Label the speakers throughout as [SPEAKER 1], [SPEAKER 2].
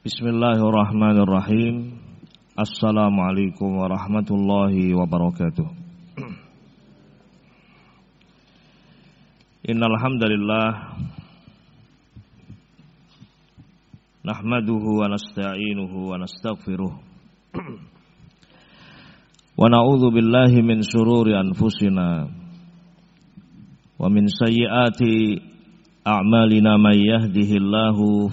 [SPEAKER 1] Bismillahirrahmanirrahim. Assalamualaikum warahmatullahi wabarakatuh. Innal hamdalillah nahmaduhu wa nasta'inuhu wa nastaghfiruh. Wa na'udzu billahi min shururi anfusina wa min sayyiati a'malina may yahdihillahu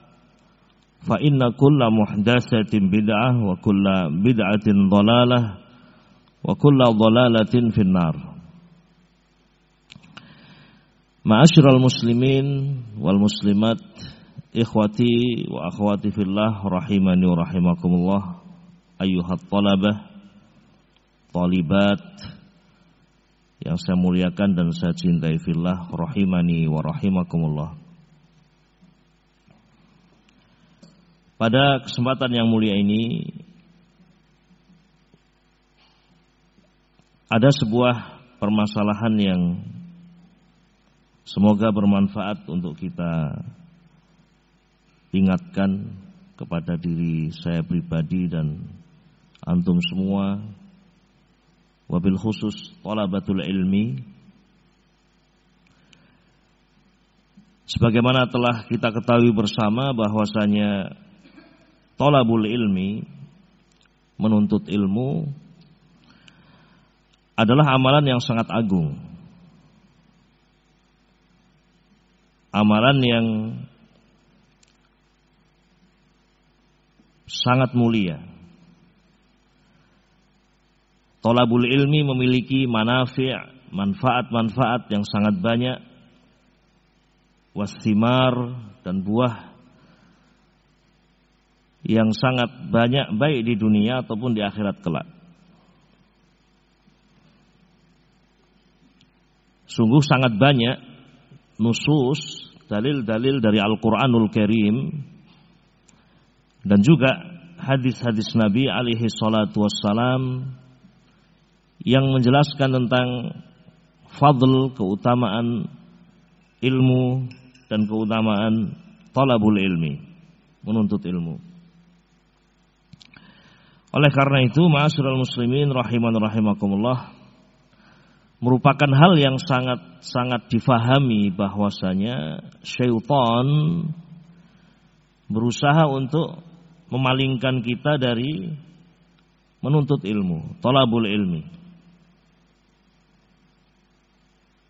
[SPEAKER 1] فإن كل محدثة بدعة وكل بدعة ضلالة وكل ضلالة في النار معاشر المسلمين والمسلمات إخوتي وأخواتي في الله رحمني ورحمكم الله أيها الطلبة طالبات yang saya muliakan dan saya cintai fillah rahimani wa rahimakumullah. Pada kesempatan yang mulia ini ada sebuah permasalahan yang semoga bermanfaat untuk kita ingatkan kepada diri saya pribadi dan antum semua. Wabil khusus talabatul ilmi. Sebagaimana telah kita ketahui bersama bahwasanya talabul ilmi menuntut ilmu adalah amalan yang sangat agung. Amalan yang sangat mulia. Tolabul ilmi memiliki manafi' manfaat-manfaat yang sangat banyak. Wasimar dan buah yang sangat banyak baik di dunia ataupun di akhirat kelak. Sungguh sangat banyak nusus dalil-dalil dari Al-Qur'anul Karim dan juga hadis-hadis Nabi alaihi salatu wassalam yang menjelaskan tentang fadl keutamaan ilmu dan keutamaan talabul ilmi, menuntut ilmu. Oleh karena itu, ma'asyiral muslimin rahiman rahimakumullah merupakan hal yang sangat sangat difahami bahwasanya syaitan berusaha untuk memalingkan kita dari menuntut ilmu, talabul ilmi.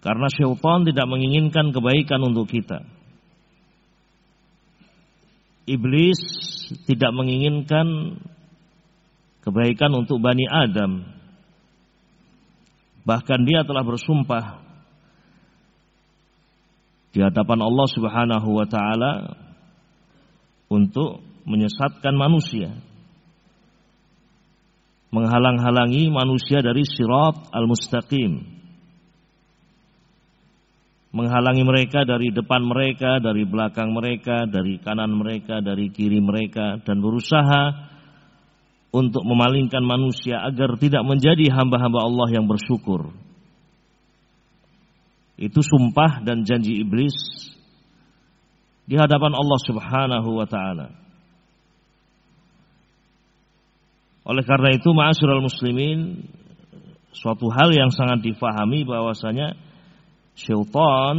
[SPEAKER 1] Karena syaitan tidak menginginkan kebaikan untuk kita. Iblis tidak menginginkan kebaikan untuk Bani Adam. Bahkan dia telah bersumpah di hadapan Allah Subhanahu wa taala untuk menyesatkan manusia. Menghalang-halangi manusia dari sirat al-mustaqim menghalangi mereka dari depan mereka, dari belakang mereka, dari kanan mereka, dari kiri mereka dan berusaha untuk memalingkan manusia agar tidak menjadi hamba-hamba Allah yang bersyukur. Itu sumpah dan janji iblis di hadapan Allah Subhanahu wa taala. Oleh karena itu, ma'asyiral muslimin, suatu hal yang sangat difahami bahwasanya syaitan,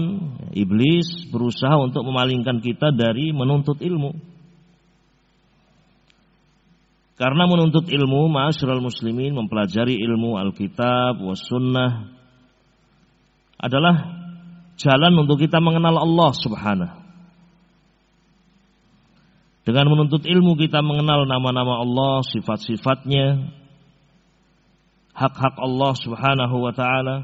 [SPEAKER 1] iblis berusaha untuk memalingkan kita dari menuntut ilmu. Karena menuntut ilmu, ma'asyiral muslimin mempelajari ilmu Alkitab was sunnah adalah jalan untuk kita mengenal Allah Subhanahu dengan menuntut ilmu kita mengenal nama-nama Allah, sifat-sifatnya, hak-hak Allah Subhanahu wa taala.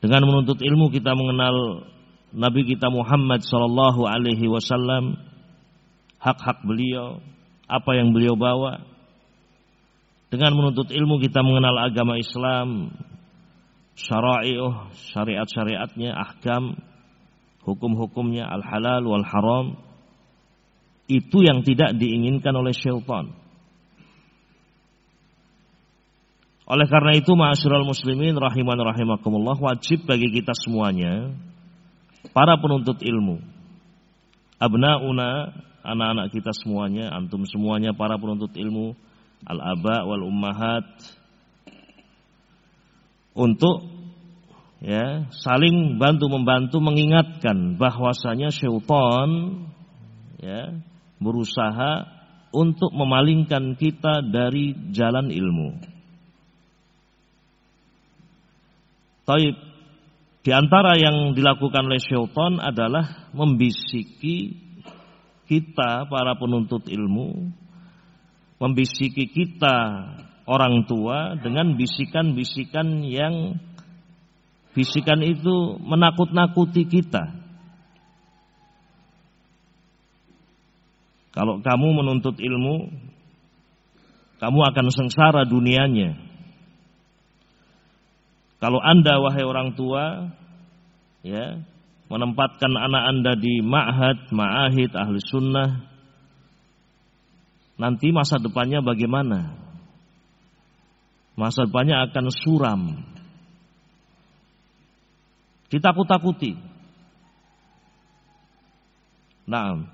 [SPEAKER 1] Dengan menuntut ilmu kita mengenal Nabi kita Muhammad sallallahu alaihi wasallam, hak-hak beliau, apa yang beliau bawa. Dengan menuntut ilmu kita mengenal agama Islam, syara'i'uh, syariat-syariatnya, ahkam, hukum-hukumnya, al-halal wal haram itu yang tidak diinginkan oleh syaitan. Oleh karena itu ma'asyiral muslimin rahiman rahimakumullah wajib bagi kita semuanya para penuntut ilmu abnauna anak-anak kita semuanya antum semuanya para penuntut ilmu al-aba wal ummahat untuk ya saling bantu membantu mengingatkan bahwasanya syaitan ya berusaha untuk memalingkan kita dari jalan ilmu. Taib di antara yang dilakukan oleh syaitan adalah membisiki kita para penuntut ilmu, membisiki kita orang tua dengan bisikan-bisikan yang bisikan itu menakut-nakuti kita. Kalau kamu menuntut ilmu, kamu akan sengsara dunianya. Kalau Anda wahai orang tua, ya, menempatkan anak Anda di ma'had, ma'ahid, ahli sunnah, nanti masa depannya bagaimana? Masa depannya akan suram. Ditakut-takuti. Nah,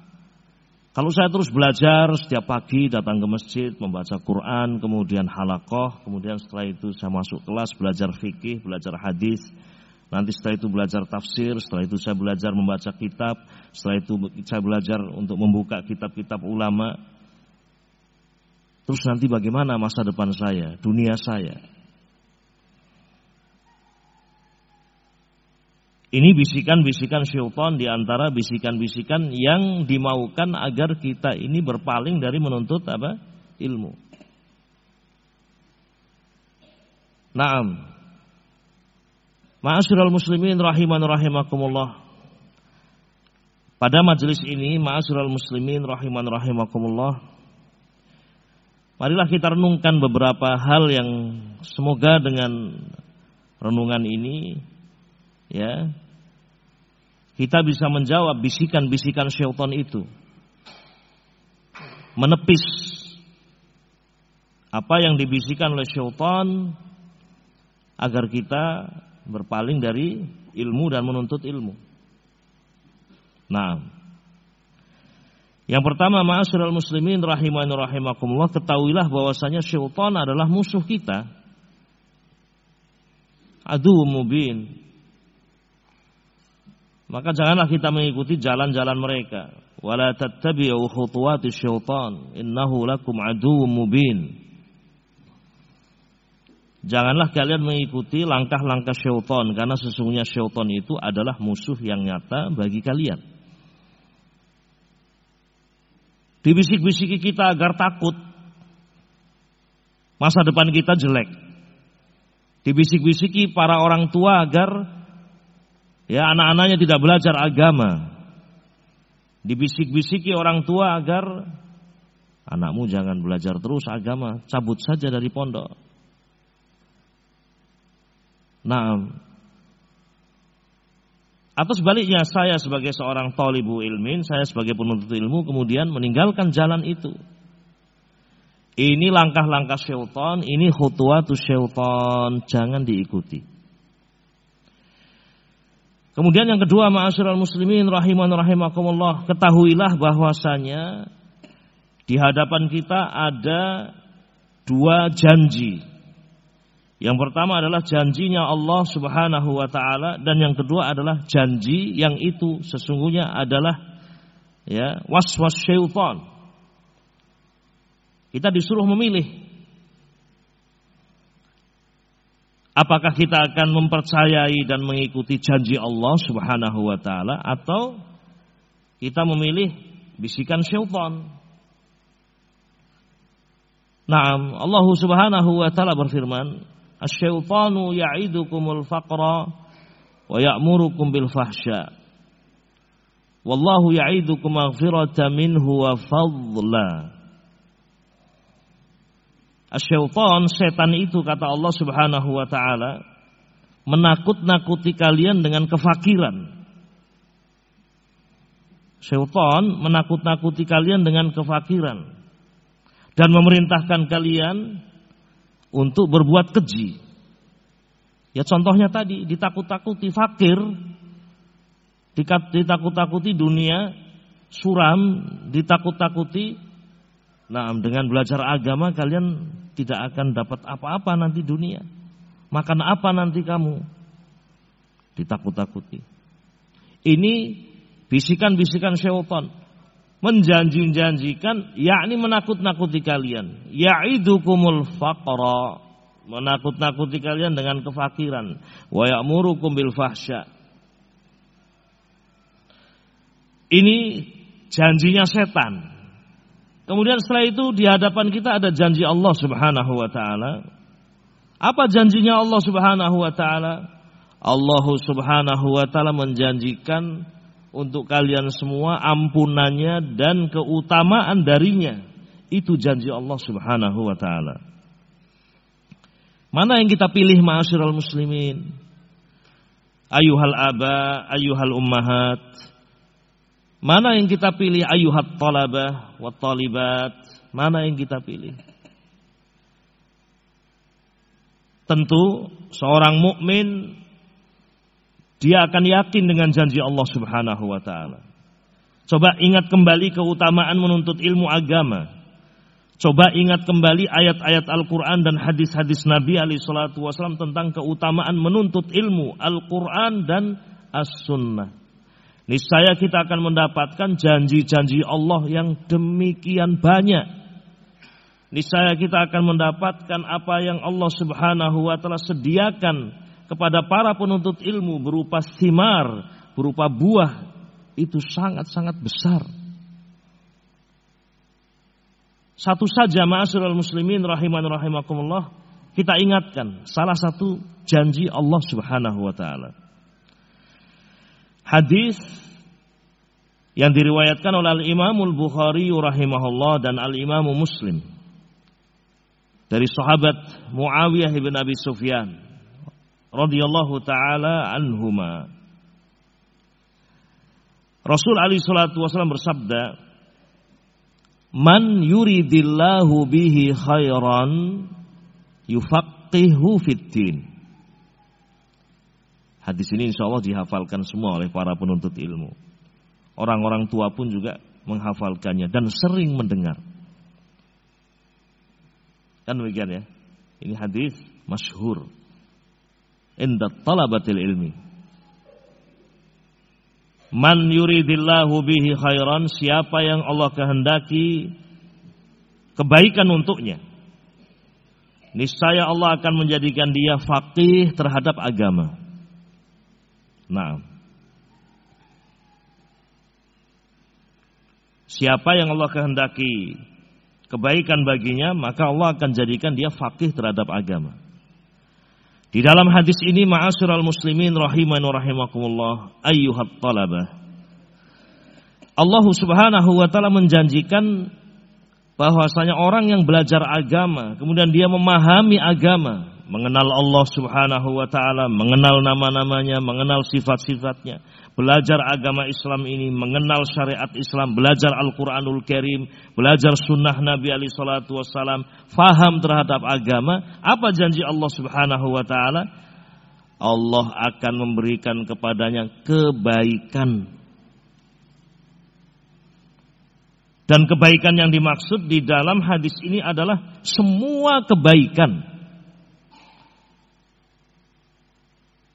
[SPEAKER 1] kalau saya terus belajar setiap pagi datang ke masjid membaca Quran, kemudian halakoh, kemudian setelah itu saya masuk kelas belajar fikih, belajar hadis, nanti setelah itu belajar tafsir, setelah itu saya belajar membaca kitab, setelah itu saya belajar untuk membuka kitab-kitab ulama. Terus nanti bagaimana masa depan saya, dunia saya? Ini bisikan-bisikan syaitan di antara bisikan-bisikan yang dimaukan agar kita ini berpaling dari menuntut apa? ilmu. Naam. Ma'asyiral muslimin rahiman rahimakumullah. Pada majelis ini, ma'asyiral muslimin rahiman rahimakumullah. Marilah kita renungkan beberapa hal yang semoga dengan renungan ini ya kita bisa menjawab bisikan-bisikan syaitan itu. Menepis apa yang dibisikan oleh syaitan agar kita berpaling dari ilmu dan menuntut ilmu. Nah, yang pertama ma'asyiral muslimin rahimani rahimakumullah ketahuilah bahwasanya syaitan adalah musuh kita. Adu mubin maka janganlah kita mengikuti jalan-jalan mereka. Wala tattabi'u khutuwati syaitan, innahu lakum aduwwum mubin. Janganlah kalian mengikuti langkah-langkah syaitan karena sesungguhnya syaitan itu adalah musuh yang nyata bagi kalian. Dibisik-bisiki kita agar takut masa depan kita jelek. Dibisik-bisiki para orang tua agar Ya anak-anaknya tidak belajar agama. Dibisik-bisiki orang tua agar anakmu jangan belajar terus agama, cabut saja dari pondok. Nah, atau sebaliknya saya sebagai seorang tolibu ilmin, saya sebagai penuntut ilmu kemudian meninggalkan jalan itu. Ini langkah-langkah syaitan, ini khutuwatu syaitan, jangan diikuti. Kemudian yang kedua, ma'asyiral muslimin rahiman rahimakumullah, ketahuilah bahwasanya di hadapan kita ada dua janji. Yang pertama adalah janjinya Allah Subhanahu wa taala dan yang kedua adalah janji yang itu sesungguhnya adalah ya was-was syaitan kita disuruh memilih. Apakah kita akan mempercayai dan mengikuti janji Allah Subhanahu wa taala atau kita memilih bisikan syaitan? Naam, Allah Subhanahu wa taala berfirman, "Asy-syaitanu ya'idukumul faqra wa ya'murukum bil fahsya." Wallahu ya'idukum maghfiratan minhu wa fadla. Asyaitan, setan itu kata Allah Subhanahu wa taala menakut-nakuti kalian dengan kefakiran. Syaitan menakut-nakuti kalian dengan kefakiran dan memerintahkan kalian untuk berbuat keji. Ya contohnya tadi ditakut-takuti fakir, ditakut-takuti dunia suram, ditakut-takuti Nah, dengan belajar agama kalian tidak akan dapat apa-apa nanti dunia. Makan apa nanti kamu? Ditakut-takuti. Ini bisikan-bisikan syaitan menjanji-janjikan yakni menakut-nakuti kalian. Ya'idukumul faqra menakut-nakuti kalian dengan kefakiran wa ya'murukum bil fahsya. Ini janjinya setan Kemudian setelah itu di hadapan kita ada janji Allah Subhanahu wa taala. Apa janjinya Allah Subhanahu wa taala? Allah Subhanahu wa taala menjanjikan untuk kalian semua ampunannya dan keutamaan darinya. Itu janji Allah Subhanahu wa taala. Mana yang kita pilih ma'asyiral muslimin? Ayuhal aba, ayuhal ummahat, Mana yang kita pilih ayuhat talabah wa talibat? Mana yang kita pilih? Tentu seorang mukmin dia akan yakin dengan janji Allah Subhanahu wa taala. Coba ingat kembali keutamaan menuntut ilmu agama. Coba ingat kembali ayat-ayat Al-Quran dan hadis-hadis Nabi alaihi salatu wasallam tentang keutamaan menuntut ilmu Al-Quran dan As-Sunnah. Niscaya kita akan mendapatkan janji-janji Allah yang demikian banyak. Niscaya kita akan mendapatkan apa yang Allah Subhanahu wa taala sediakan kepada para penuntut ilmu berupa simar, berupa buah itu sangat-sangat besar. Satu saja ma'asyiral muslimin rahiman rahimakumullah kita ingatkan salah satu janji Allah Subhanahu wa taala. Hadis yang diriwayatkan oleh Al-Imam Al-Bukhari rahimahullah dan Al-Imam Muslim dari sahabat Muawiyah bin Abi Sufyan radhiyallahu taala anhuma Rasul Ali salatu wasallam bersabda Man yuridillahu bihi khairan yufaqihu fid din Hadis ini insya Allah dihafalkan semua oleh para penuntut ilmu. Orang-orang tua pun juga menghafalkannya dan sering mendengar. Kan demikian ya. Ini hadis masyhur. Inda talabatil ilmi. Man yuridillahu bihi khairan siapa yang Allah kehendaki kebaikan untuknya. Niscaya Allah akan menjadikan dia faqih terhadap agama. Nah. Siapa yang Allah kehendaki kebaikan baginya, maka Allah akan jadikan dia fakih terhadap agama. Di dalam hadis ini ma'asyiral muslimin rahiman wa rahimakumullah ayyuhat talabah. Allah Subhanahu wa taala menjanjikan bahwasanya orang yang belajar agama, kemudian dia memahami agama, mengenal Allah Subhanahu wa taala, mengenal nama-namanya, mengenal sifat-sifatnya, belajar agama Islam ini, mengenal syariat Islam, belajar Al-Qur'anul Karim, belajar sunnah Nabi alaihi salatu wasallam, faham terhadap agama, apa janji Allah Subhanahu wa taala? Allah akan memberikan kepadanya kebaikan. Dan kebaikan yang dimaksud di dalam hadis ini adalah semua kebaikan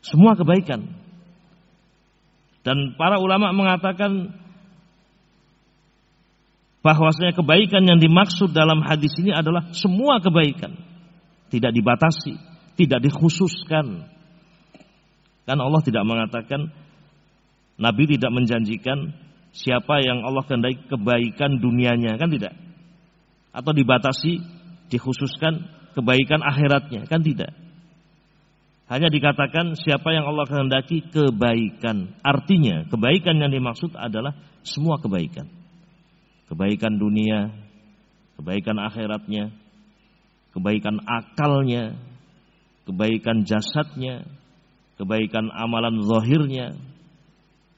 [SPEAKER 1] Semua kebaikan. Dan para ulama mengatakan bahwasanya kebaikan yang dimaksud dalam hadis ini adalah semua kebaikan. Tidak dibatasi, tidak dikhususkan. Kan Allah tidak mengatakan Nabi tidak menjanjikan siapa yang Allah kehendaki kebaikan dunianya, kan tidak? Atau dibatasi, dikhususkan kebaikan akhiratnya, kan tidak? Hanya dikatakan siapa yang Allah kehendaki kebaikan. Artinya kebaikan yang dimaksud adalah semua kebaikan. Kebaikan dunia, kebaikan akhiratnya, kebaikan akalnya, kebaikan jasadnya, kebaikan amalan zahirnya,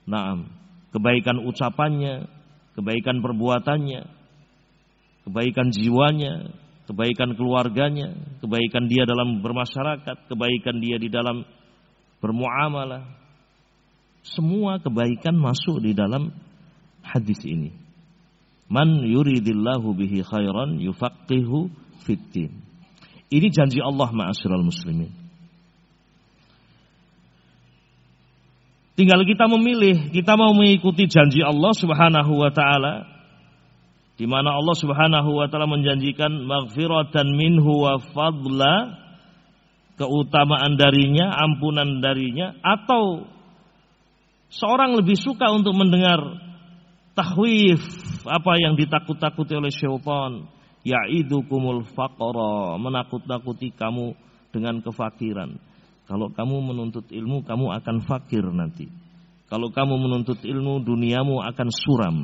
[SPEAKER 1] naam, kebaikan ucapannya, kebaikan perbuatannya, kebaikan jiwanya, kebaikan keluarganya, kebaikan dia dalam bermasyarakat, kebaikan dia di dalam bermuamalah. Semua kebaikan masuk di dalam hadis ini. Man yuridillahu bihi khairan yufaqihu fiddin. Ini janji Allah ma'asyiral muslimin. Tinggal kita memilih, kita mau mengikuti janji Allah Subhanahu wa taala di mana Allah Subhanahu wa taala menjanjikan maghfiratan minhu wa fadla keutamaan darinya, ampunan darinya atau seorang lebih suka untuk mendengar tahwif apa yang ditakut-takuti oleh syaitan. Ya'idukumul faqra menakut-nakuti kamu dengan kefakiran. Kalau kamu menuntut ilmu kamu akan fakir nanti. Kalau kamu menuntut ilmu duniamu akan suram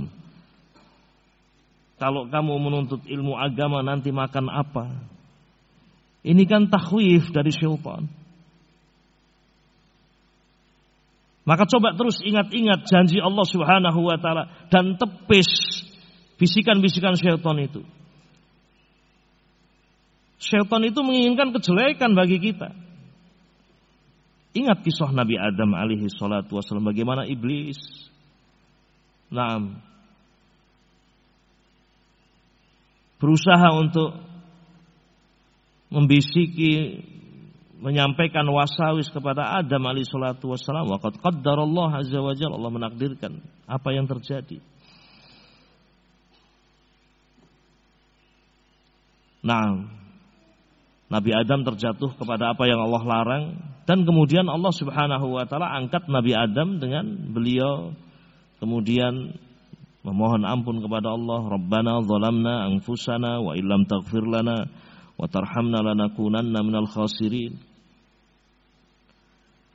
[SPEAKER 1] kalau kamu menuntut ilmu agama nanti makan apa? Ini kan takhwif dari syaitan. Maka coba terus ingat-ingat janji Allah Subhanahu wa taala dan tepis bisikan-bisikan syaitan itu. Syaitan itu menginginkan kejelekan bagi kita. Ingat kisah Nabi Adam alaihi salatu wasallam bagaimana iblis. Nah, berusaha untuk membisiki menyampaikan wasawis kepada Adam alaihi salatu wassalam waqad qaddarallahu azza wa jalla. Allah menakdirkan apa yang terjadi. Nah Nabi Adam terjatuh kepada apa yang Allah larang. Dan kemudian Allah Subhanahu wa taala angkat Nabi Adam dengan beliau. Kemudian memohon ampun kepada Allah Rabbana zalamna anfusana wa illam taghfir lana wa tarhamna lanakunanna minal khasirin.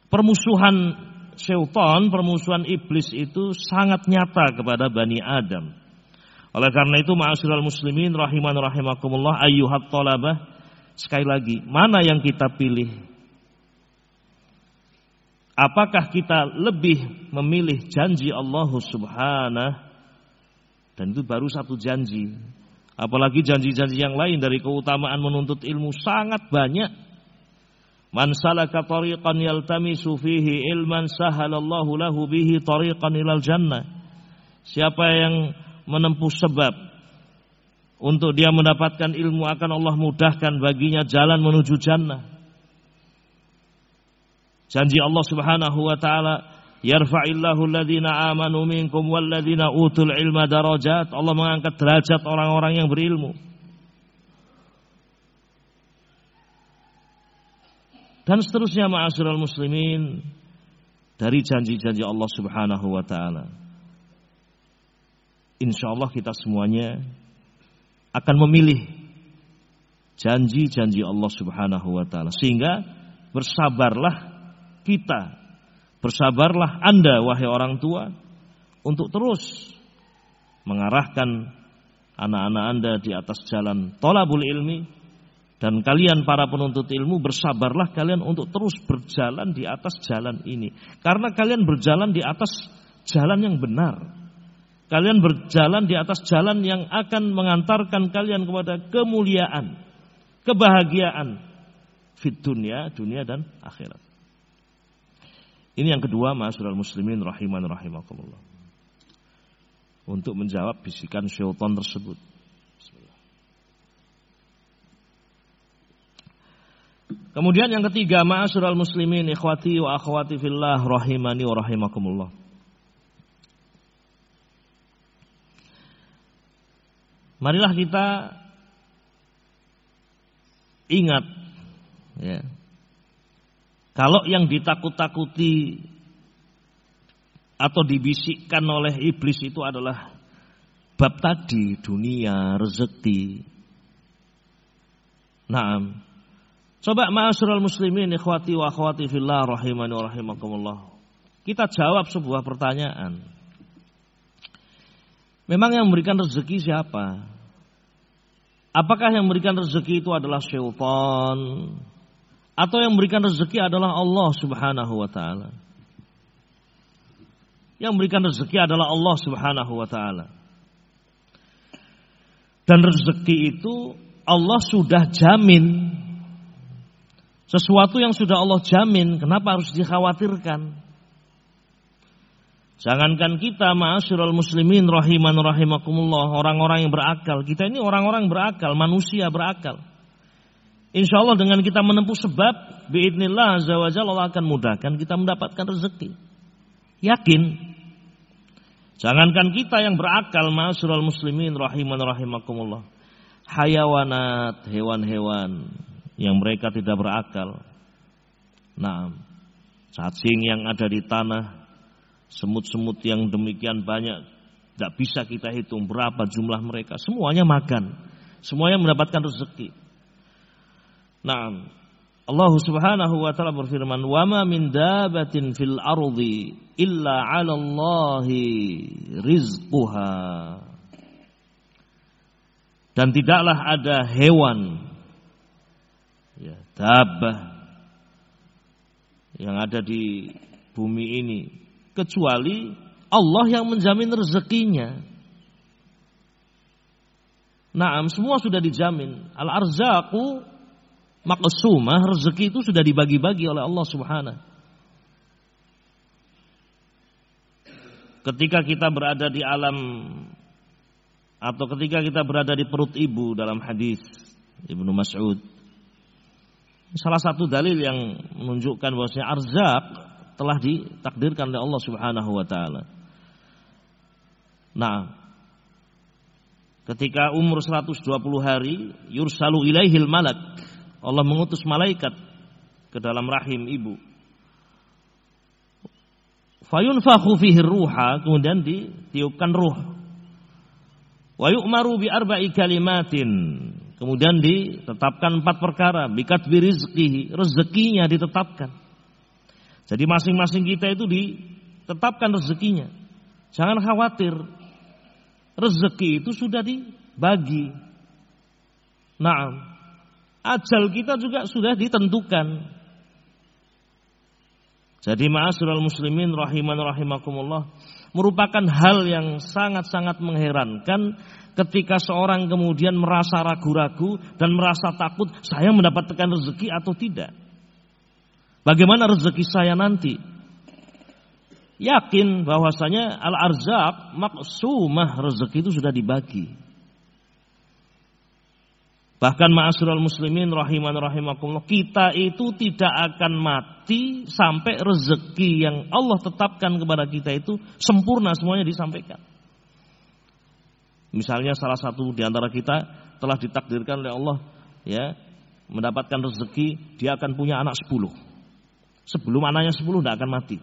[SPEAKER 1] Permusuhan syaitan permusuhan iblis itu sangat nyata kepada Bani Adam. Oleh karena itu ma'asyiral muslimin rahiman rahimakumullah ayyuhat talabah sekali lagi mana yang kita pilih? Apakah kita lebih memilih janji Allah Subhanahu dan itu baru satu janji. Apalagi janji-janji yang lain dari keutamaan menuntut ilmu sangat banyak. Man salaka tariqan yaltamisu fihi ilman sahalallahu lahu bihi tariqan ilal jannah. Siapa yang menempuh sebab untuk dia mendapatkan ilmu akan Allah mudahkan baginya jalan menuju jannah. Janji Allah Subhanahu wa taala Yarfa'illahu alladhina amanu minkum walladhina utul ilma darajat. Allah mengangkat derajat orang-orang yang berilmu. Dan seterusnya ma'asyiral muslimin dari janji-janji Allah Subhanahu wa taala. Insyaallah kita semuanya akan memilih janji-janji Allah Subhanahu wa taala sehingga bersabarlah kita Bersabarlah Anda wahai orang tua untuk terus mengarahkan anak-anak Anda di atas jalan tolabul ilmi Dan kalian para penuntut ilmu bersabarlah kalian untuk terus berjalan di atas jalan ini. Karena kalian berjalan di atas jalan yang benar. Kalian berjalan di atas jalan yang akan mengantarkan kalian kepada kemuliaan, kebahagiaan fit dunia, dunia dan akhirat. Ini yang kedua, ma'asyiral muslimin rahiman rahimakumullah. Untuk menjawab bisikan syaitan tersebut. Kemudian yang ketiga, ma'asyiral muslimin ikhwati wa akhwati fillah rahimani wa rahimakumullah. Marilah kita ingat ya. Kalau yang ditakut-takuti atau dibisikkan oleh iblis itu adalah bab tadi dunia, rezeki. Nah, Coba ma'asyiral muslimin ikhwati wa akhwati fillah rahimani wa rahimakumullah. Kita jawab sebuah pertanyaan. Memang yang memberikan rezeki siapa? Apakah yang memberikan rezeki itu adalah syaitan? Atau yang memberikan rezeki adalah Allah subhanahu wa ta'ala? Yang memberikan rezeki adalah Allah subhanahu wa ta'ala. Dan rezeki itu Allah sudah jamin sesuatu yang sudah Allah jamin, kenapa harus dikhawatirkan? Jangankan kita ma'asyiral muslimin rahiman rahimakumullah, orang-orang yang berakal. Kita ini orang-orang berakal, manusia berakal. Insya Allah dengan kita menempuh sebab, biidnillah azza wa Allah akan mudahkan kita mendapatkan rezeki. Yakin. Jangankan kita yang berakal, ma'asyiral muslimin rahiman rahimakumullah. Hayawanat, hewan-hewan, yang mereka tidak berakal. Nah, cacing yang ada di tanah, semut-semut yang demikian banyak, tidak bisa kita hitung berapa jumlah mereka. Semuanya makan, semuanya mendapatkan rezeki. Nah, Allah Subhanahu wa taala berfirman, "Wa ma min dabatin fil ardi illa 'ala Allahi rizquha." Dan tidaklah ada hewan ya, dabah yang ada di bumi ini kecuali Allah yang menjamin rezekinya. Naam, semua sudah dijamin. Al-arzaqu maqsumah, rezeki itu sudah dibagi-bagi oleh Allah Subhanahu. Ketika kita berada di alam atau ketika kita berada di perut ibu dalam hadis Ibnu Mas'ud salah satu dalil yang menunjukkan bahwasanya arzak telah ditakdirkan oleh Allah Subhanahu wa taala. Nah, ketika umur 120 hari, yursalu ilaihil malak. Allah mengutus malaikat ke dalam rahim ibu. Fayunfakhu fihi ruha, kemudian ditiupkan ruh. Wa yu'maru bi arba'i kalimatin. Kemudian ditetapkan empat perkara. Bikat birizkihi. Rezekinya ditetapkan. Jadi masing-masing kita itu ditetapkan rezekinya. Jangan khawatir. Rezeki itu sudah dibagi. Nah, ajal kita juga sudah ditentukan. Jadi ma'asyiral muslimin rahiman rahimakumullah merupakan hal yang sangat-sangat mengherankan ketika seorang kemudian merasa ragu-ragu dan merasa takut saya mendapatkan rezeki atau tidak. Bagaimana rezeki saya nanti? Yakin bahwasanya al-arzak maksumah rezeki itu sudah dibagi. Bahkan ma'asyiral muslimin rahiman rahimakumullah, kita itu tidak akan mati sampai rezeki yang Allah tetapkan kepada kita itu sempurna semuanya disampaikan. Misalnya salah satu di antara kita telah ditakdirkan oleh Allah ya mendapatkan rezeki, dia akan punya anak sepuluh. Sebelum anaknya sepuluh tidak akan mati.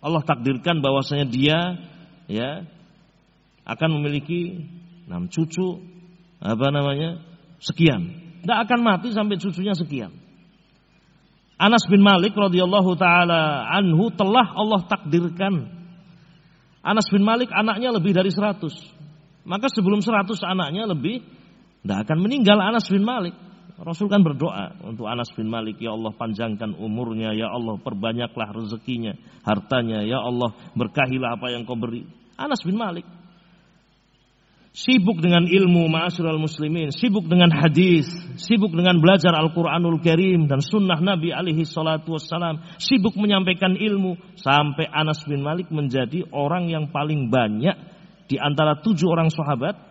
[SPEAKER 1] Allah takdirkan bahwasanya dia ya akan memiliki enam cucu apa namanya sekian. Tidak akan mati sampai cucunya sekian. Anas bin Malik radhiyallahu taala anhu telah Allah takdirkan Anas bin Malik anaknya lebih dari 100. Maka sebelum 100 anaknya lebih Tidak akan meninggal Anas bin Malik. Rasul kan berdoa untuk Anas bin Malik, ya Allah panjangkan umurnya, ya Allah perbanyaklah rezekinya, hartanya, ya Allah berkahilah apa yang kau beri. Anas bin Malik sibuk dengan ilmu ma'asyiral muslimin, sibuk dengan hadis, sibuk dengan belajar Al-Qur'anul Karim dan sunnah Nabi alaihi salatu wassalam, sibuk menyampaikan ilmu sampai Anas bin Malik menjadi orang yang paling banyak di antara tujuh orang sahabat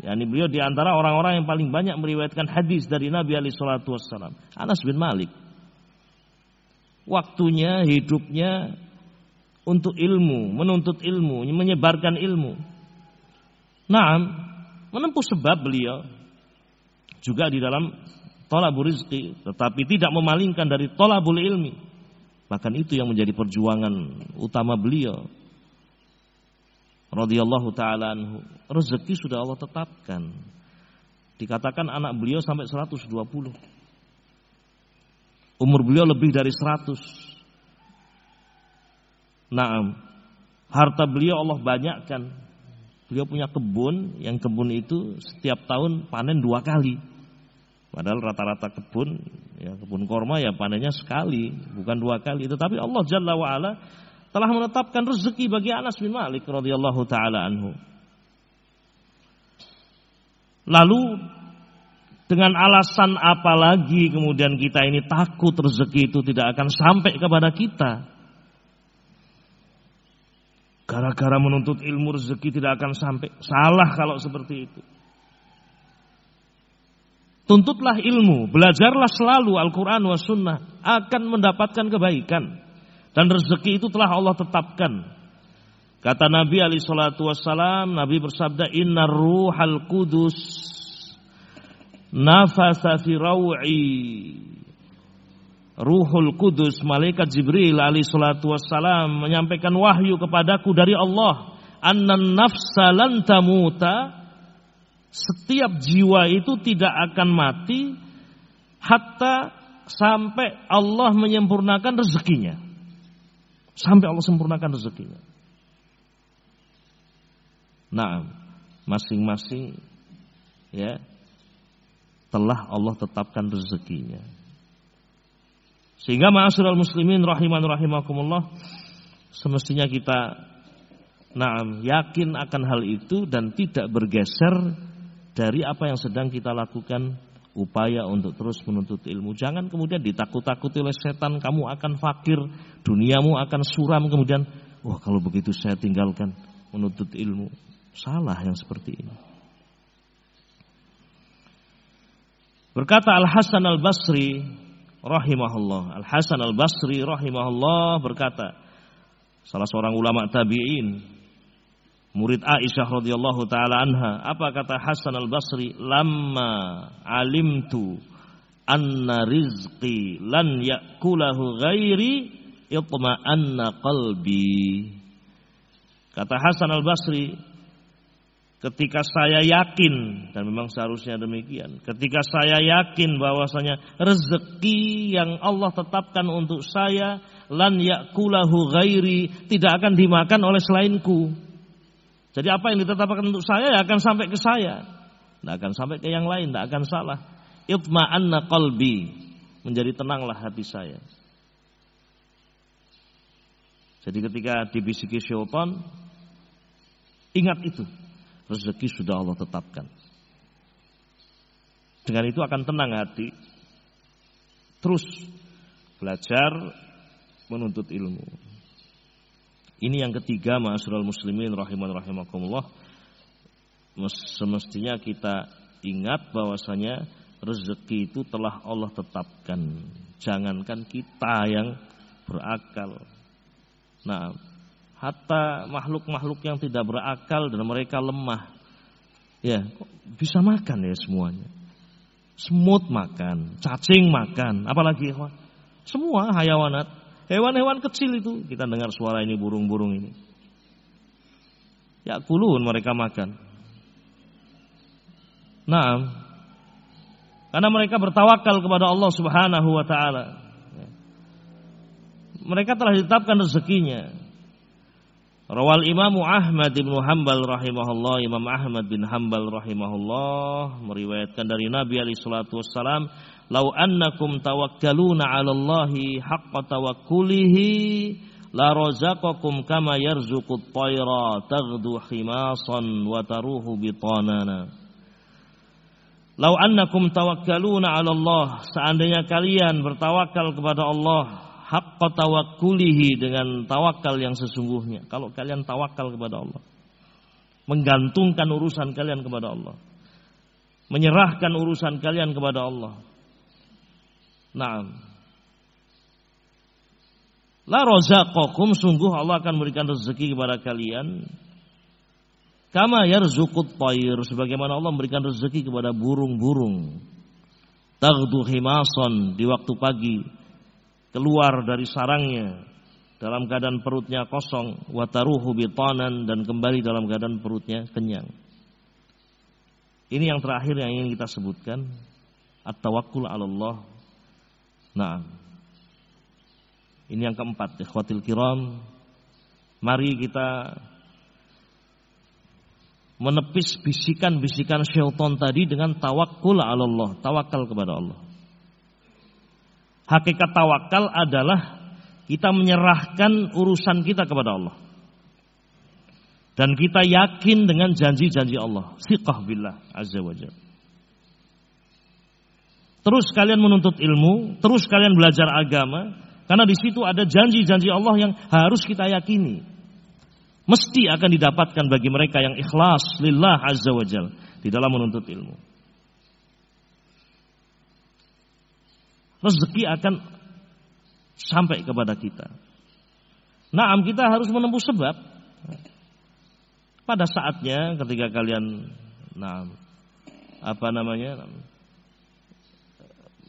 [SPEAKER 1] Yani beliau di antara orang-orang yang paling banyak meriwayatkan hadis dari Nabi alaihi salatu wassalam. Anas bin Malik. Waktunya, hidupnya untuk ilmu, menuntut ilmu, menyebarkan ilmu. Nah, menempuh sebab beliau juga di dalam tolabul rizki, tetapi tidak memalingkan dari tolabul ilmi. Bahkan itu yang menjadi perjuangan utama beliau radhiyallahu taala anhu. Rezeki sudah Allah tetapkan. Dikatakan anak beliau sampai 120. Umur beliau lebih dari 100. Naam. Harta beliau Allah banyakkan. Beliau punya kebun, yang kebun itu setiap tahun panen dua kali. Padahal rata-rata kebun, ya kebun korma ya panennya sekali, bukan dua kali. Tetapi Allah Jalla wa'ala telah menetapkan rezeki bagi Anas bin Malik radhiyallahu taala anhu. Lalu dengan alasan apa lagi kemudian kita ini takut rezeki itu tidak akan sampai kepada kita? Gara-gara menuntut ilmu rezeki tidak akan sampai. Salah kalau seperti itu. Tuntutlah ilmu, belajarlah selalu Al-Quran wa Sunnah akan mendapatkan kebaikan. Dan rezeki itu telah Allah tetapkan. Kata Nabi Ali Shallallahu Wasallam, Nabi bersabda, Inna ruhal kudus nafasa fi raw'i. Ruhul Kudus, malaikat Jibril Ali Shallallahu Wasallam menyampaikan wahyu kepadaku dari Allah. Annan nafsa lan tamuta. Setiap jiwa itu tidak akan mati hatta sampai Allah menyempurnakan rezekinya. Sampai Allah sempurnakan rezekinya. Nah, masing-masing ya telah Allah tetapkan rezekinya. Sehingga ma'asyiral muslimin rahiman rahimakumullah semestinya kita Naam, yakin akan hal itu dan tidak bergeser dari apa yang sedang kita lakukan upaya untuk terus menuntut ilmu. Jangan kemudian ditakut-takuti oleh setan, kamu akan fakir, duniamu akan suram kemudian, wah kalau begitu saya tinggalkan menuntut ilmu. Salah yang seperti ini. Berkata Al Hasan Al Basri rahimahullah. Al Hasan Al Basri rahimahullah berkata, salah seorang ulama tabi'in murid Aisyah radhiyallahu taala anha. Apa kata Hasan al-Basri? Lamma alimtu anna rizqi lan yakulahu ghairi itma'anna qalbi. Kata Hasan al-Basri, ketika saya yakin dan memang seharusnya demikian, ketika saya yakin bahwasanya rezeki yang Allah tetapkan untuk saya lan yakulahu ghairi tidak akan dimakan oleh selainku. Jadi apa yang ditetapkan untuk saya ya akan sampai ke saya. Tidak akan sampai ke yang lain, tidak akan salah. Itma'anna qalbi. Menjadi tenanglah hati saya. Jadi ketika dibisiki syaitan, ingat itu. Rezeki sudah Allah tetapkan. Dengan itu akan tenang hati. Terus belajar menuntut ilmu. Ini yang ketiga ma'asyiral muslimin rahiman rahimakumullah. Semestinya kita ingat bahwasanya rezeki itu telah Allah tetapkan. Jangankan kita yang berakal. Nah, hatta makhluk-makhluk yang tidak berakal dan mereka lemah. Ya, bisa makan ya semuanya. Semut makan, cacing makan, apalagi semua hayawanat Hewan-hewan kecil itu kita dengar suara ini burung-burung ini. Ya kulun mereka makan. Nah, karena mereka bertawakal kepada Allah Subhanahu wa taala. Mereka telah ditetapkan rezekinya. Rawal Imam Ahmad bin Hanbal rahimahullah, Imam Ahmad bin Hanbal rahimahullah meriwayatkan dari Nabi alaihi salatu wassalam, "Lau annakum tawakkaluna 'ala Allahi haqqa tawakkulihi la razaqakum kama yarzuqut tayra taghdu khimasan wa taruhu bitanana." Lau annakum tawakkaluna 'ala Allah, seandainya kalian bertawakal kepada Allah haqqa tawakkulihi dengan tawakal yang sesungguhnya. Kalau kalian tawakal kepada Allah. Menggantungkan urusan kalian kepada Allah. Menyerahkan urusan kalian kepada Allah. Naam. La razaqakum sungguh Allah akan memberikan rezeki kepada kalian. Kama yarzuqut tayr sebagaimana Allah memberikan rezeki kepada burung-burung. Taghdu himason di waktu pagi keluar dari sarangnya dalam keadaan perutnya kosong wataruhu bitanan dan kembali dalam keadaan perutnya kenyang. Ini yang terakhir yang ingin kita sebutkan at-tawakkul 'ala Allah. Nah. Ini yang keempat, ikhwatil kiram. Mari kita menepis bisikan-bisikan syaitan tadi dengan tawakul Allah, tawakal kepada Allah. Hakikat tawakal adalah kita menyerahkan urusan kita kepada Allah. Dan kita yakin dengan janji-janji Allah. Siqah billah azza wa Terus kalian menuntut ilmu, terus kalian belajar agama, karena di situ ada janji-janji Allah yang harus kita yakini. Mesti akan didapatkan bagi mereka yang ikhlas lillah azza wa di dalam menuntut ilmu. Rezeki akan sampai kepada kita. Naam kita harus menempuh sebab. Pada saatnya ketika kalian nah apa namanya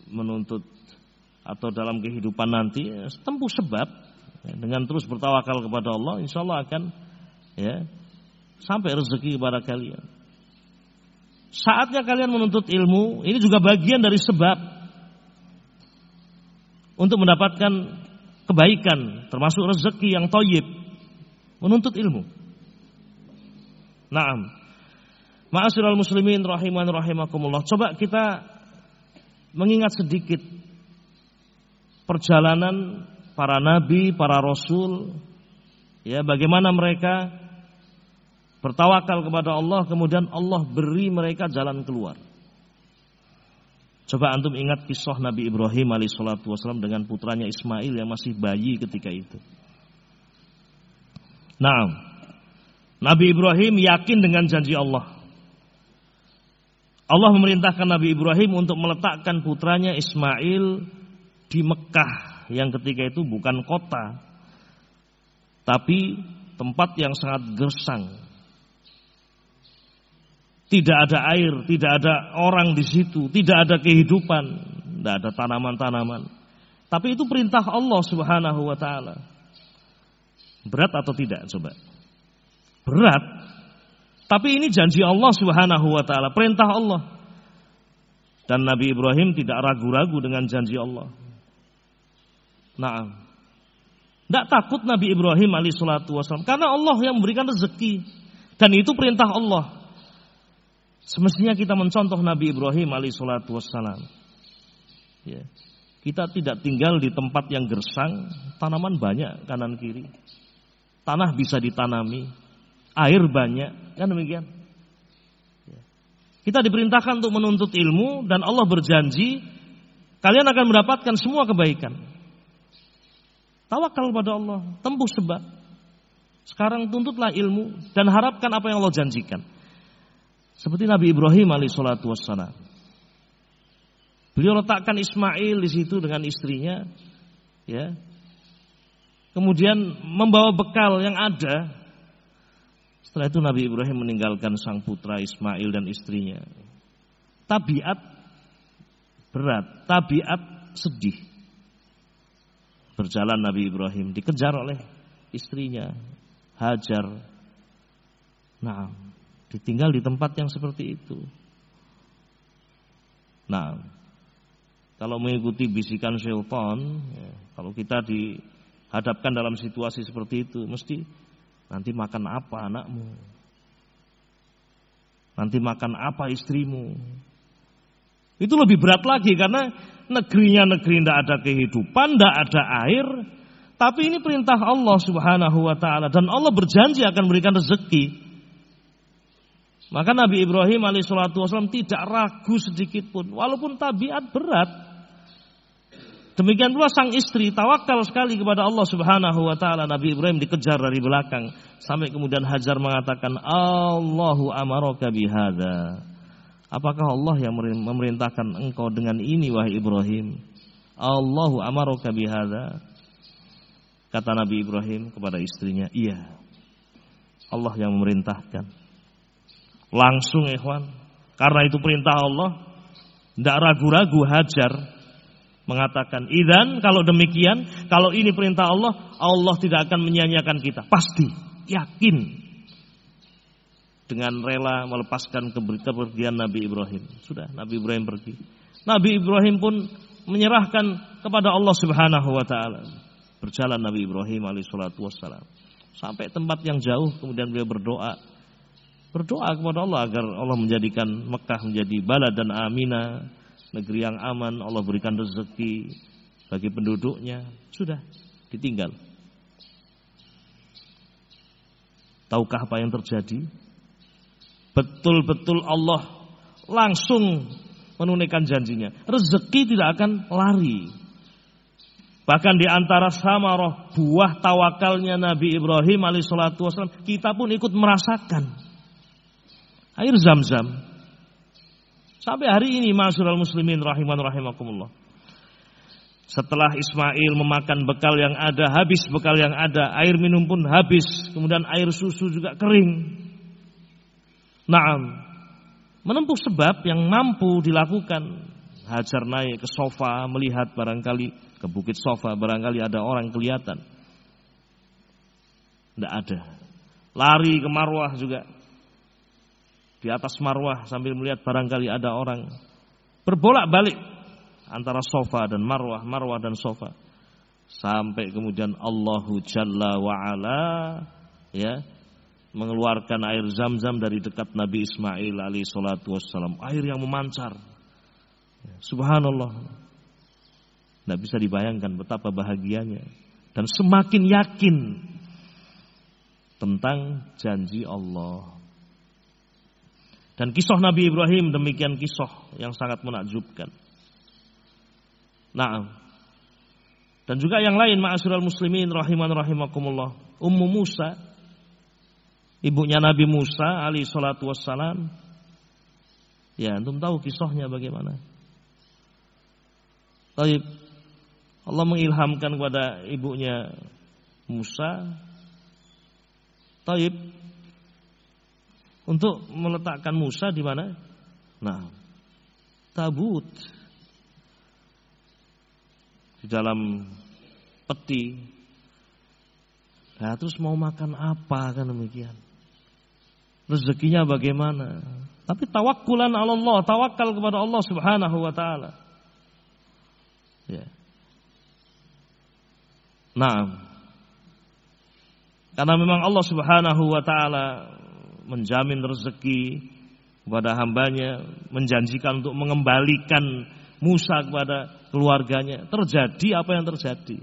[SPEAKER 1] menuntut atau dalam kehidupan nanti tempuh sebab dengan terus bertawakal kepada Allah insya Allah akan ya sampai rezeki kepada kalian. Saatnya kalian menuntut ilmu ini juga bagian dari sebab untuk mendapatkan kebaikan termasuk rezeki yang toyib menuntut ilmu. Naam. Ma'asyiral muslimin rahiman rahimakumullah. Coba kita mengingat sedikit perjalanan para nabi, para rasul ya bagaimana mereka bertawakal kepada Allah kemudian Allah beri mereka jalan keluar. Coba antum ingat kisah Nabi Ibrahim alaihissalatu wassalam dengan putranya Ismail yang masih bayi ketika itu. Nah, Nabi Ibrahim yakin dengan janji Allah. Allah memerintahkan Nabi Ibrahim untuk meletakkan putranya Ismail di Mekah yang ketika itu bukan kota, tapi tempat yang sangat gersang, tidak ada air, tidak ada orang di situ, tidak ada kehidupan, tidak ada tanaman-tanaman. Tapi itu perintah Allah Subhanahu wa taala. Berat atau tidak coba? Berat. Tapi ini janji Allah Subhanahu wa taala, perintah Allah. Dan Nabi Ibrahim tidak ragu-ragu dengan janji Allah. Nah, tidak takut Nabi Ibrahim alaihissalatu karena Allah yang memberikan rezeki dan itu perintah Allah. Semestinya kita mencontoh Nabi Ibrahim alaihissalatu wassalam. Ya. Kita tidak tinggal di tempat yang gersang, tanaman banyak kanan kiri. Tanah bisa ditanami, air banyak, kan demikian. Ya. Kita diperintahkan untuk menuntut ilmu dan Allah berjanji kalian akan mendapatkan semua kebaikan. Tawakal pada Allah, tempuh sebab. Sekarang tuntutlah ilmu dan harapkan apa yang Allah janjikan. Seperti Nabi Ibrahim alaihissalatu wassalam. Beliau letakkan Ismail di situ dengan istrinya, ya. Kemudian membawa bekal yang ada. Setelah itu Nabi Ibrahim meninggalkan sang putra Ismail dan istrinya. Tabiat berat, tabiat sedih. Berjalan Nabi Ibrahim dikejar oleh istrinya Hajar. Nah, ditinggal di tempat yang seperti itu. Nah, kalau mengikuti bisikan syaitan, ya, kalau kita dihadapkan dalam situasi seperti itu, mesti Nanti makan apa anakmu? Nanti makan apa istrimu? Itu lebih berat lagi karena negerinya negeri tidak ada kehidupan, tidak ada air. Tapi ini perintah Allah Subhanahu wa taala dan Allah berjanji akan memberikan rezeki. Maka Nabi Ibrahim alaihissalatu tidak ragu sedikit pun, walaupun tabiat berat. Demikian pula sang istri tawakal sekali kepada Allah Subhanahu wa taala. Nabi Ibrahim dikejar dari belakang sampai kemudian Hajar mengatakan, "Allahu amaraka bihadza." Apakah Allah yang memerintahkan engkau dengan ini wahai Ibrahim? Allahu amaraka bihadza. Kata Nabi Ibrahim kepada istrinya, "Iya." Allah yang memerintahkan. Langsung ikhwan, karena itu perintah Allah, tidak ragu-ragu Hajar mengatakan, "Idan kalau demikian, kalau ini perintah Allah, Allah tidak akan menyanyiakan kita." Pasti, yakin. Dengan rela melepaskan kepergian Nabi Ibrahim. Sudah, Nabi Ibrahim pergi. Nabi Ibrahim pun menyerahkan kepada Allah Subhanahu wa taala. Berjalan Nabi Ibrahim alaihissalatu wassalam. Sampai tempat yang jauh kemudian beliau berdoa berdoa kepada Allah agar Allah menjadikan Mekah menjadi balad dan amina negeri yang aman, Allah berikan rezeki bagi penduduknya, sudah ditinggal. Tahukah apa yang terjadi? Betul-betul Allah langsung menunaikan janjinya. Rezeki tidak akan lari. Bahkan di antara samarah buah tawakalnya Nabi Ibrahim alaihissalatu kita pun ikut merasakan air zam-zam Sampai hari ini masyurul muslimin rahiman rahimakumullah. Setelah Ismail memakan bekal yang ada, habis bekal yang ada, air minum pun habis, kemudian air susu juga kering. Naam. Menempuh sebab yang mampu dilakukan. Hajar naik ke sofa, melihat barangkali ke bukit sofa, barangkali ada orang kelihatan. Tidak ada. Lari ke marwah juga di atas marwah sambil melihat barangkali ada orang berbolak-balik antara sofa dan marwah, marwah dan sofa. Sampai kemudian Allahu Jalla wa ala ya mengeluarkan air zam-zam dari dekat Nabi Ismail alaihi salatu wassalam. Air yang memancar. Subhanallah. Tidak bisa dibayangkan betapa bahagianya. Dan semakin yakin tentang janji Allah. Dan kisah Nabi Ibrahim demikian kisah yang sangat menakjubkan. Nah, dan juga yang lain ma'asyiral muslimin rahiman rahimakumullah. Ummu Musa ibunya Nabi Musa alaihi salatu wassalam. Ya, antum tahu kisahnya bagaimana? Taib. Allah mengilhamkan kepada ibunya Musa. Taib untuk meletakkan Musa di mana? Nah, tabut di dalam peti. Nah, terus mau makan apa kan demikian? Rezekinya bagaimana? Tapi tawakulan Allah, tawakal kepada Allah Subhanahu wa taala. Ya. Nah, karena memang Allah Subhanahu wa taala menjamin rezeki kepada hambanya, menjanjikan untuk mengembalikan Musa kepada keluarganya. Terjadi apa yang terjadi?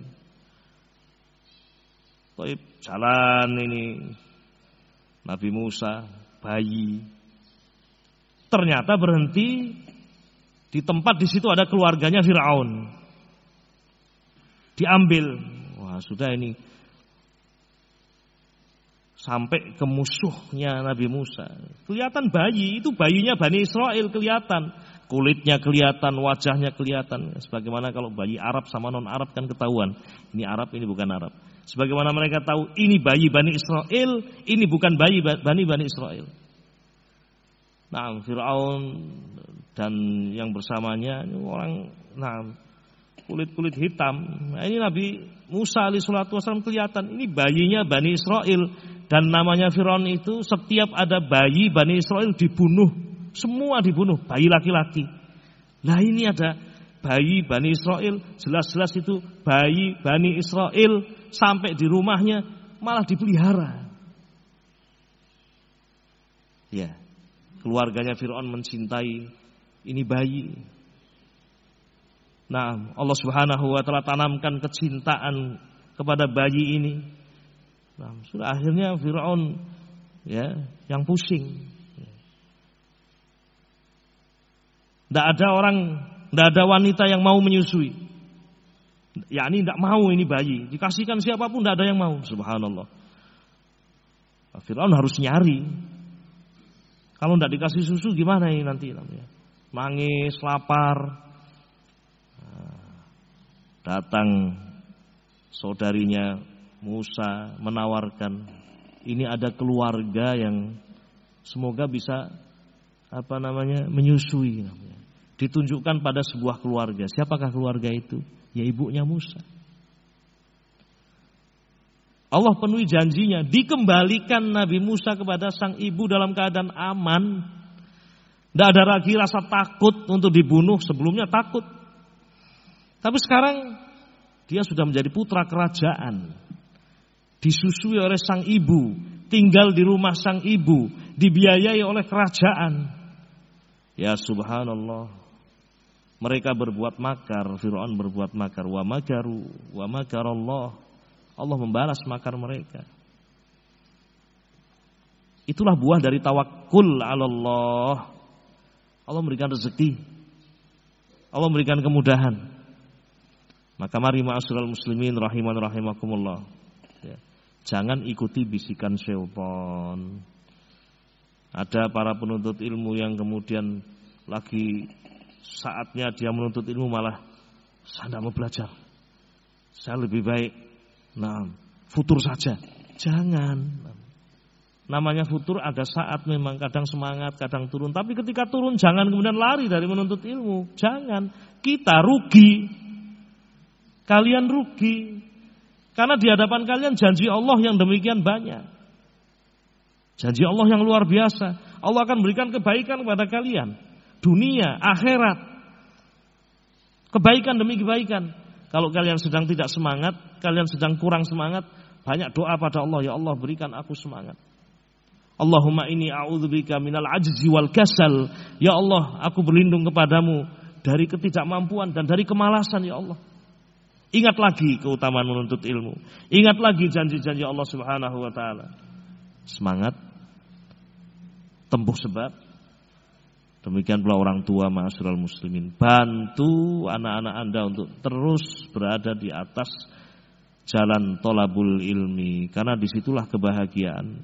[SPEAKER 1] Taib jalan ini Nabi Musa bayi. Ternyata berhenti di tempat di situ ada keluarganya Firaun. Diambil. Wah, sudah ini sampai ke musuhnya Nabi Musa. Kelihatan bayi, itu bayinya Bani Israel kelihatan. Kulitnya kelihatan, wajahnya kelihatan. Sebagaimana kalau bayi Arab sama non Arab kan ketahuan. Ini Arab, ini bukan Arab. Sebagaimana mereka tahu ini bayi Bani Israel, ini bukan bayi Bani Bani Israel. Nah, Fir'aun dan yang bersamanya ini orang nah kulit-kulit hitam. Nah, ini Nabi Musa alaihissalatu wassalam kelihatan ini bayinya Bani Israel dan namanya Firaun itu setiap ada bayi Bani Israel dibunuh. Semua dibunuh, bayi laki-laki. Nah ini ada bayi Bani Israel, jelas-jelas itu bayi Bani Israel sampai di rumahnya malah dipelihara. Ya, keluarganya Fir'aun mencintai ini bayi. Nah, Allah Subhanahu wa taala tanamkan kecintaan kepada bayi ini. Nah, sudah akhirnya Firaun ya yang pusing. Tidak ada orang, tidak ada wanita yang mau menyusui. Ya ini tidak mau ini bayi. Dikasihkan siapa pun tidak ada yang mau. Subhanallah. Fir'aun harus nyari. Kalau tidak dikasih susu gimana ini nanti namanya? Mangis, lapar. Nah, datang saudarinya Musa menawarkan ini ada keluarga yang semoga bisa apa namanya menyusui namanya ditunjukkan pada sebuah keluarga. Siapakah keluarga itu? Ya ibunya Musa. Allah penuhi janjinya, dikembalikan Nabi Musa kepada sang ibu dalam keadaan aman. Tidak ada lagi rasa takut untuk dibunuh, sebelumnya takut. Tapi sekarang dia sudah menjadi putra kerajaan. Disusui oleh sang ibu, tinggal di rumah sang ibu, dibiayai oleh kerajaan. Ya subhanallah. Mereka berbuat makar, Fir'aun berbuat makar, wa makaru, wa makar Allah. Allah membalas makar mereka. Itulah buah dari tawakul Allah. Allah memberikan rezeki. Allah memberikan kemudahan. Maka mari ma'asyiral muslimin rahiman rahimakumullah. Jangan ikuti bisikan syaitan. Ada para penuntut ilmu yang kemudian lagi saatnya dia menuntut ilmu malah saya tidak mau belajar. Saya lebih baik nah futur saja. Jangan. Namanya futur ada saat memang kadang semangat, kadang turun. Tapi ketika turun jangan kemudian lari dari menuntut ilmu. Jangan. Kita rugi. Kalian rugi. Karena di hadapan kalian janji Allah yang demikian banyak. Janji Allah yang luar biasa. Allah akan berikan kebaikan kepada kalian dunia, akhirat. Kebaikan demi kebaikan. Kalau kalian sedang tidak semangat, kalian sedang kurang semangat, banyak doa pada Allah, ya Allah berikan aku semangat. Allahumma ini a'udzubika minal ajzi wal kasal. Ya Allah, aku berlindung kepadamu dari ketidakmampuan dan dari kemalasan ya Allah. Ingat lagi keutamaan menuntut ilmu. Ingat lagi janji-janji Allah Subhanahu wa taala. Semangat tempuh sebab Demikian pula orang tua ma'asyiral muslimin. Bantu anak-anak Anda untuk terus berada di atas jalan tolabul ilmi. Karena di situlah kebahagiaan.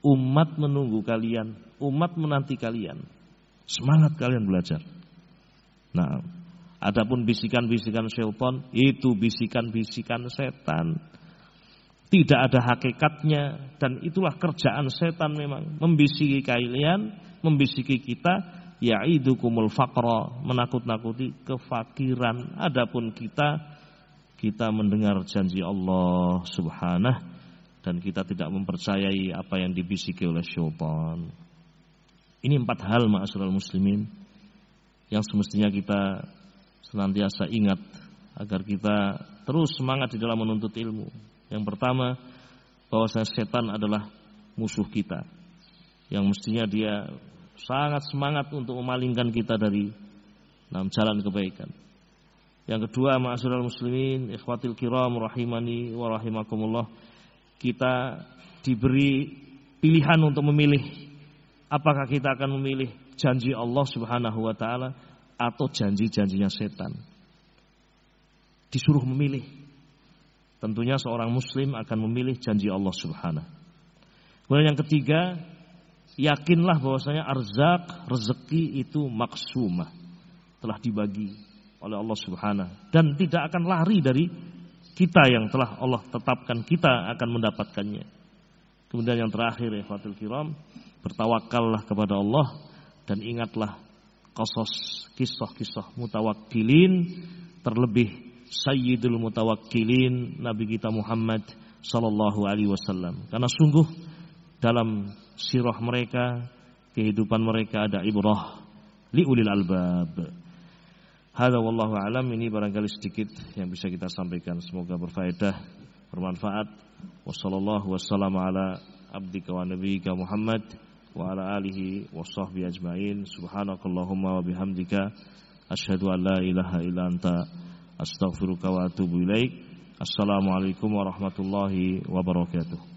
[SPEAKER 1] Umat menunggu kalian. Umat menanti kalian. Semangat kalian belajar. Nah, adapun bisikan-bisikan syaitan, itu bisikan-bisikan setan. Tidak ada hakikatnya dan itulah kerjaan setan memang membisiki kalian, membisiki kita ya'idukumul faqra, menakut-nakuti kefakiran. Adapun kita kita mendengar janji Allah Subhanahu dan kita tidak mempercayai apa yang dibisiki oleh syaitan. Ini empat hal ma'asyiral muslimin yang semestinya kita senantiasa ingat agar kita terus semangat di dalam menuntut ilmu. Yang pertama, bahwa setan adalah musuh kita. Yang mestinya dia sangat semangat untuk memalingkan kita dari dalam jalan kebaikan. Yang kedua, ma'asyiral muslimin, ikhwatil kiram rahimani wa rahimakumullah. Kita diberi pilihan untuk memilih apakah kita akan memilih janji Allah Subhanahu wa taala atau janji-janjinya setan. Disuruh memilih. Tentunya seorang muslim akan memilih janji Allah Subhanahu. Kemudian yang ketiga, yakinlah bahwasanya arzak rezeki itu maksumah telah dibagi oleh Allah Subhanahu dan tidak akan lari dari kita yang telah Allah tetapkan kita akan mendapatkannya. Kemudian yang terakhir ya Kiram, bertawakallah kepada Allah dan ingatlah kasus kisah-kisah mutawakkilin terlebih Sayyidul Mutawakkilin Nabi kita Muhammad sallallahu alaihi wasallam. Karena sungguh dalam sirah mereka, kehidupan mereka ada ibrah liulil albab. Hada wallahu alam ini barangkali sedikit yang bisa kita sampaikan. Semoga berfaedah, bermanfaat. Wassallallahu wassalamu ala abdika wa nabiyyika Muhammad wa ala alihi wa sahbihi ajmain. Subhanakallahumma wa bihamdika asyhadu an la ilaha illa anta astaghfiruka wa atubu ilaik. Assalamualaikum warahmatullahi wabarakatuh.